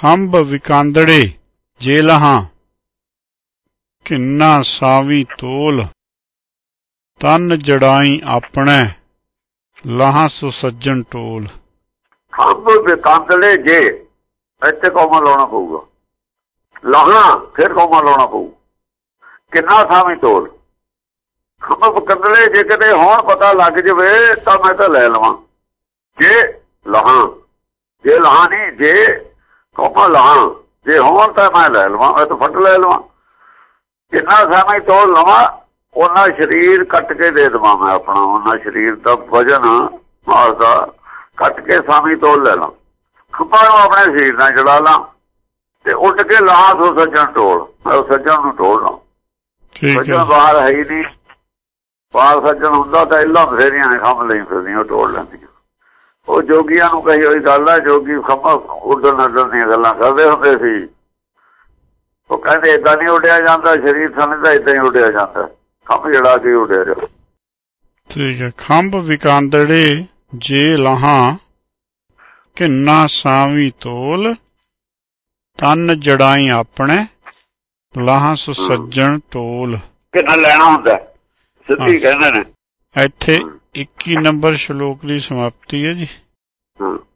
ਖੰਭ ਵਿਕਾਂਦੜੇ ਜੇ ਲਹਾਂ ਕਿੰਨਾ ਸਾਵੀ ਤੋਲ, ਤਨ ਜੜਾਈ ਆਪਣੇ, ਲਹਾਂ ਸੋ ਸੱਜਣ ਟੋਲ। ਖੰਭ ਵਿਕੰਦਲੇ ਜੇ, ਇੱਥੇ ਕੋਮਾ ਲਾਉਣਾ ਪਊਗਾ। ਲਾਹਾਂ, ਫਿਰ ਕੋਮਾ ਲਾਉਣਾ ਪਊ। ਕਿੰਨਾ ਸਾਵੀ ਤੋਲ। ਖੰਭ ਵਿਕੰਦਲੇ ਜੇ ਕਿਤੇ ਹੋਣ ਪਤਾ ਲੱਗ ਜਵੇ, ਤਾਂ ਮੈਂ ਤਾਂ ਲੈ ਲਵਾਂ। ਜੇ ਲਾਹਾਂ ਜੇ ਲਾਹਾਂ ਨਹੀਂ, ਜੇ ਕੋਮਾ ਲਾਹਾਂ ਜੇ ਹੋਣ ਤਾਂ ਮੈਂ ਲੈ ਲਵਾਂ ਮੈਂ ਤਾਂ ਫਟ ਲੈ ਲਵਾਂ। ਕਿੰਨਾ ਸਾਵੀ ਤੋਲ ਲਵਾਂ ਉਹਨਾਂ ਸਰੀਰ ਕੱਟ ਕੇ ਦੇ ਦੇਵਾਂ ਮੈਂ ਆਪਣਾ ਉਹਨਾਂ ਸਰੀਰ ਦਾ ਵਜਨ ਮਾਸ ਦਾ ਕੱਟ ਕੇ ਸਾਵੀ ਤੋਲ ਲੈ ਲਾਂ ਖੰਭਾਂ ਨੂੰ ਆਪਣੇ ਸਰੀਰ ਨਾਲ ਜੜਾ ਲਾਂ ਤੇ ਉੱਡ ਕੇ ਲਾਂ ਸੋ ਸੱਜਣ ਟੋਲ ਮੈਂ ਉਹ ਸੱਜਣ ਨੂੰ ਟੋਲ ਲਾਂ ਠੀਕ ਸੱਜਣ ਹੈ ਬਾਹਰ ਹੈ ਹੀ ਨਹੀਂ। ਬਾਹਰ ਸੱਜਣ ਹੁੰਦਾ ਤਾਂ ਇੱਲਾਂ ਫੇਰੀਆਂ ਨੇ ਖੰਭ ਲਈ ਫਿਰਦੀਆਂ ਟੋਲ ਲੈਂਦੀਆਂ। ਉਹ ਜੋਗੀਆਂ ਨੂੰ ਕਹੀ ਹੋਈ ਗੱਲ ਹੈ ਜੋਗੀ ਖੰਭਾਂ ਉੱਡਣ ਨੱਡਣ ਦੀਆਂ ਗੱਲਾਂ ਕਰਦੇ ਹੁੰਦੇ ਸੀ। ਉਹ ਕਹਿੰਦੇ ਇਦਾਂ ਨਹੀਂ ਉੱਡਿਆ ਜਾਂਦਾ ਸਰੀਰ ਸਮਝਦਾ ਇਦਾਂ ਹੀ ਉੱਡਿਆ ਜਾਂਦਾ। ਖੰਭ ਜੜਾ ਕੇ ਉੱਡਿਆ ਜਾ ਠੀਕ ਹੈ। ਖੰਭ ਵਿਕਾਂਦੜੇ ਜੇ ਲਹਾਂ ਕਿੰਨਾ ਸਾਵੀ ਤੋਲ ਤਨ ਜੜਾਈ ਆਪਣੇ ਲਹਾਂ ਸੋ ਸੱਜਣ ਟੋਲ। ਕਿੰਨਾ ਲੈਣਾ ਹੁੰਦਾ। ਸਿੱਧੀ। ਕਹਿੰਦੇ ਨੇ। ਇੱਥੇ 21 ਨੰਬਰ ਸ਼ਲੋਕ ਦੀ ਸਮਾਪਤੀ ਹੈ ਜੀ। ਹਾਂ